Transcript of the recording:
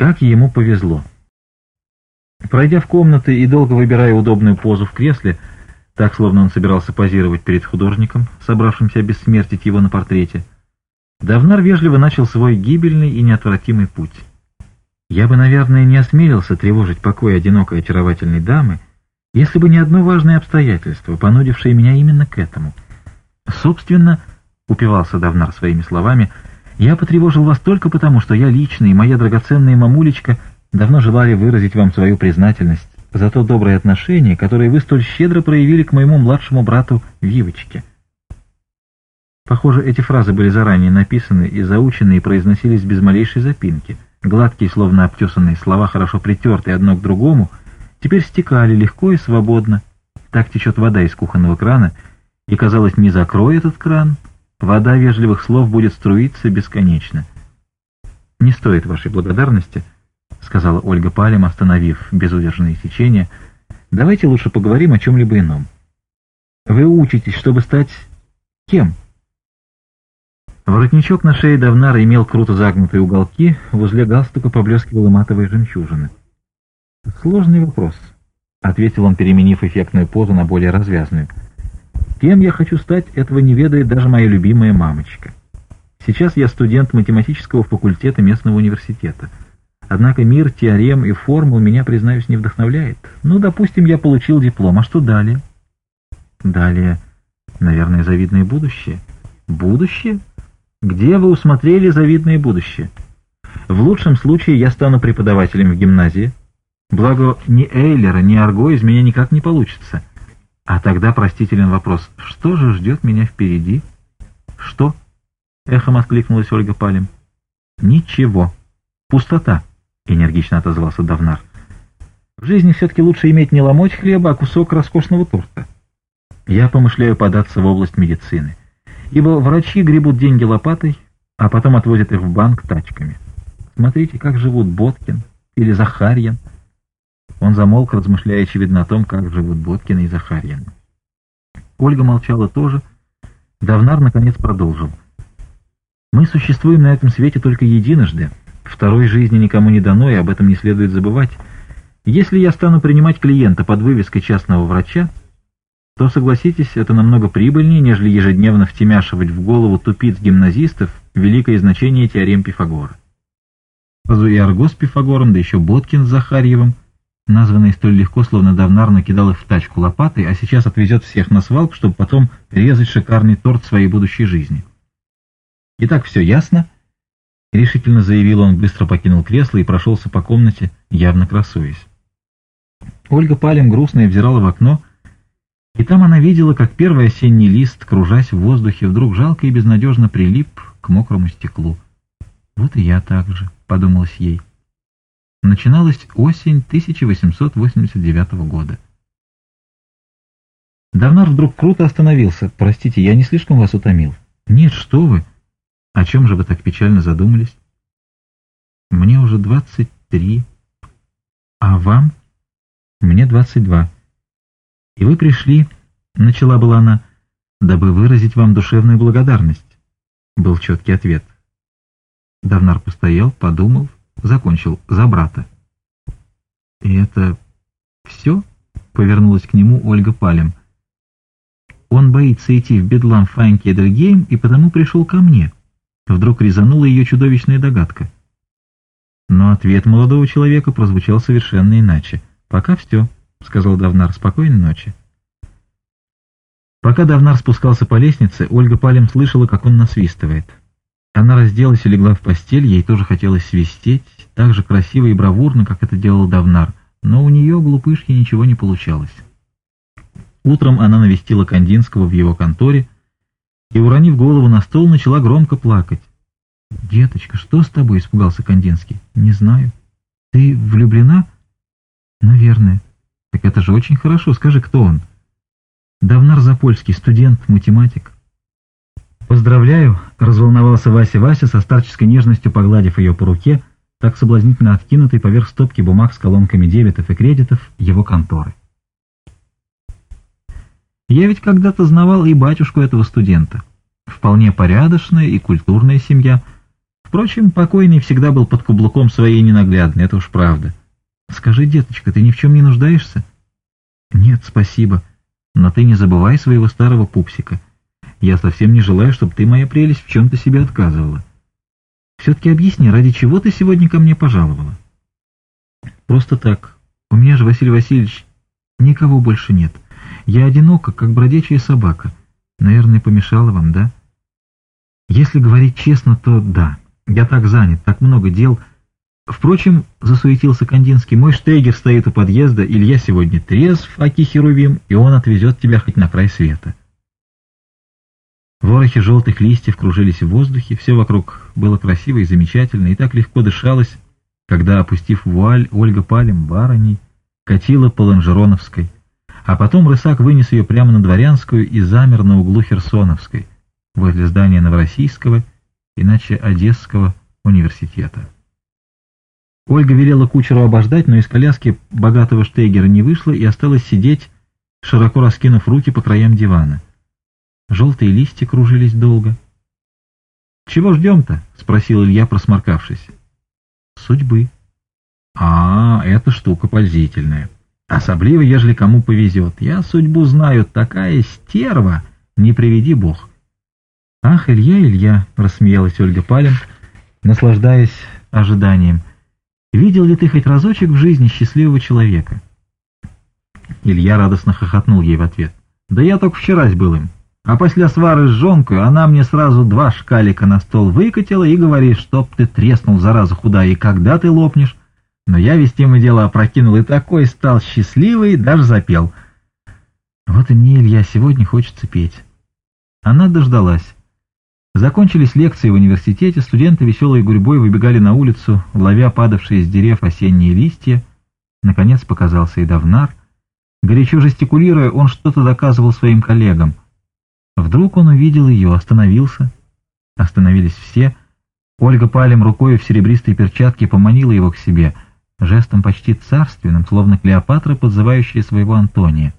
Как ему повезло. Пройдя в комнаты и долго выбирая удобную позу в кресле, так, словно он собирался позировать перед художником, собравшимся обессмертить его на портрете, Давнар вежливо начал свой гибельный и неотвратимый путь. Я бы, наверное, не осмелился тревожить покой одинокой очаровательной дамы, если бы не одно важное обстоятельство, понудившее меня именно к этому. Собственно, упивался Давнар своими словами — я потревожил вас только потому, что я лично и моя драгоценная мамулечка давно желали выразить вам свою признательность за то доброе отношение, которое вы столь щедро проявили к моему младшему брату Вивочке. Похоже, эти фразы были заранее написаны и заучены и произносились без малейшей запинки. Гладкие, словно обтесанные слова, хорошо притертые одно к другому, теперь стекали легко и свободно. Так течет вода из кухонного крана, и, казалось, не закрой этот кран — Вода вежливых слов будет струиться бесконечно. «Не стоит вашей благодарности», — сказала Ольга Палем, остановив безудержные течение. «Давайте лучше поговорим о чем-либо ином. Вы учитесь, чтобы стать кем?» Воротничок на шее Давнара имел круто загнутые уголки, возле галстука поблескивала матовые жемчужины. «Сложный вопрос», — ответил он, переменив эффектную позу на более развязную — Кем я хочу стать, этого не ведает даже моя любимая мамочка. Сейчас я студент математического факультета местного университета. Однако мир, теорем и формул меня, признаюсь, не вдохновляет. Ну, допустим, я получил диплом, а что далее? Далее, наверное, завидное будущее. Будущее? Где вы усмотрели завидное будущее? В лучшем случае я стану преподавателем в гимназии. Благо, ни Эйлера, ни Арго из меня никак не получится. А тогда простителен вопрос, что же ждет меня впереди? Что? Эхом откликнулась Ольга Палим. Ничего. Пустота, энергично отозвался Давнар. В жизни все-таки лучше иметь не ломоть хлеба, а кусок роскошного торта. Я помышляю податься в область медицины, ибо врачи гребут деньги лопатой, а потом отвозят их в банк тачками. Смотрите, как живут Боткин или Захарьян, он замолк, размышляя, очевидно, о том, как живут Боткина и Захарьина. Ольга молчала тоже. Давнар, наконец, продолжил. «Мы существуем на этом свете только единожды. Второй жизни никому не дано, и об этом не следует забывать. Если я стану принимать клиента под вывеской частного врача, то, согласитесь, это намного прибыльнее, нежели ежедневно втемяшивать в голову тупиц гимназистов великое значение теорем Пифагора. Пазу и Аргос с Пифагором, да еще Боткин с Захарьевым — названные столь легко, словно Давнар накидал их в тачку лопатой, а сейчас отвезет всех на свалку, чтобы потом резать шикарный торт своей будущей жизни. «Итак, все ясно?» — решительно заявил он, быстро покинул кресло и прошелся по комнате, явно красуясь. Ольга Палем грустно взирала в окно, и там она видела, как первый осенний лист, кружась в воздухе, вдруг жалко и безнадежно прилип к мокрому стеклу. «Вот и я так же», — подумалось ей. — начиналась осень 1889 года. Давнар вдруг круто остановился. «Простите, я не слишком вас утомил?» «Нет, что вы! О чем же вы так печально задумались?» «Мне уже 23. А вам?» «Мне 22. И вы пришли, — начала была она, — дабы выразить вам душевную благодарность». Был четкий ответ. Давнар постоял, подумал, закончил за брата. «И это все?» — повернулась к нему Ольга Палем. «Он боится идти в бедлам Файн Кедельгейм и потому пришел ко мне». Вдруг резанула ее чудовищная догадка. Но ответ молодого человека прозвучал совершенно иначе. «Пока все», — сказал Давнар, — «спокойной ночи». Пока Давнар спускался по лестнице, Ольга Палем слышала, как он насвистывает. Она разделась и легла в постель, ей тоже хотелось свистеть, так же красиво и бравурно, как это делал Давнар, но у нее, глупышки, ничего не получалось. Утром она навестила Кандинского в его конторе и, уронив голову на стол, начала громко плакать. «Деточка, что с тобой?» — испугался Кандинский. «Не знаю. Ты влюблена?» «Наверное. Так это же очень хорошо. Скажи, кто он?» «Давнар Запольский, студент, математик». «Поздравляю!» — разволновался Вася Вася со старческой нежностью, погладив ее по руке, так соблазнительно откинутой поверх стопки бумаг с колонками дебетов и кредитов его конторы. «Я ведь когда-то знавал и батюшку этого студента. Вполне порядочная и культурная семья. Впрочем, покойный всегда был под каблуком своей ненаглядной, это уж правда. Скажи, деточка, ты ни в чем не нуждаешься?» «Нет, спасибо. Но ты не забывай своего старого пупсика». Я совсем не желаю, чтобы ты, моя прелесть, в чем-то себе отказывала. Все-таки объясни, ради чего ты сегодня ко мне пожаловала? Просто так. У меня же, Василий Васильевич, никого больше нет. Я одинока, как бродячая собака. Наверное, помешала вам, да? Если говорить честно, то да. Я так занят, так много дел. Впрочем, засуетился Кандинский, мой штейгер стоит у подъезда, Илья сегодня трезв, аки херувим, и он отвезет тебя хоть на край света. Ворохи желтых листьев кружились в воздухе, все вокруг было красиво и замечательно, и так легко дышалось, когда, опустив вуаль, Ольга Палем, барыней, катила по Ланжероновской. А потом рысак вынес ее прямо на Дворянскую и замер на углу Херсоновской, возле здания Новороссийского, иначе Одесского университета. Ольга велела кучеру обождать, но из коляски богатого Штейгера не вышло и осталось сидеть, широко раскинув руки по краям дивана. Желтые листья кружились долго. «Чего ждем-то?» — спросил Илья, просморкавшись. «Судьбы». «А, эта штука пользительная. Особливо, ежели кому повезет. Я судьбу знаю, такая стерва, не приведи бог». «Ах, Илья, Илья!» — рассмеялась Ольга Палин, наслаждаясь ожиданием. «Видел ли ты хоть разочек в жизни счастливого человека?» Илья радостно хохотнул ей в ответ. «Да я только вчерась был им». А после свары с жонкой она мне сразу два шкалика на стол выкатила и говорит, чтоб ты треснул, зараза худа и когда ты лопнешь. Но я вестимое дело опрокинул и такой стал счастливый, даже запел. Вот и мне, Илья, сегодня хочется петь. Она дождалась. Закончились лекции в университете, студенты веселой гурьбой выбегали на улицу, ловя падавшие из дерев осенние листья. Наконец показался и Давнар. Горячо жестикулируя, он что-то доказывал своим коллегам — Вдруг он увидел ее, остановился. Остановились все. Ольга палем рукой в серебристой перчатке поманила его к себе, жестом почти царственным, словно Клеопатра, подзывающая своего Антония.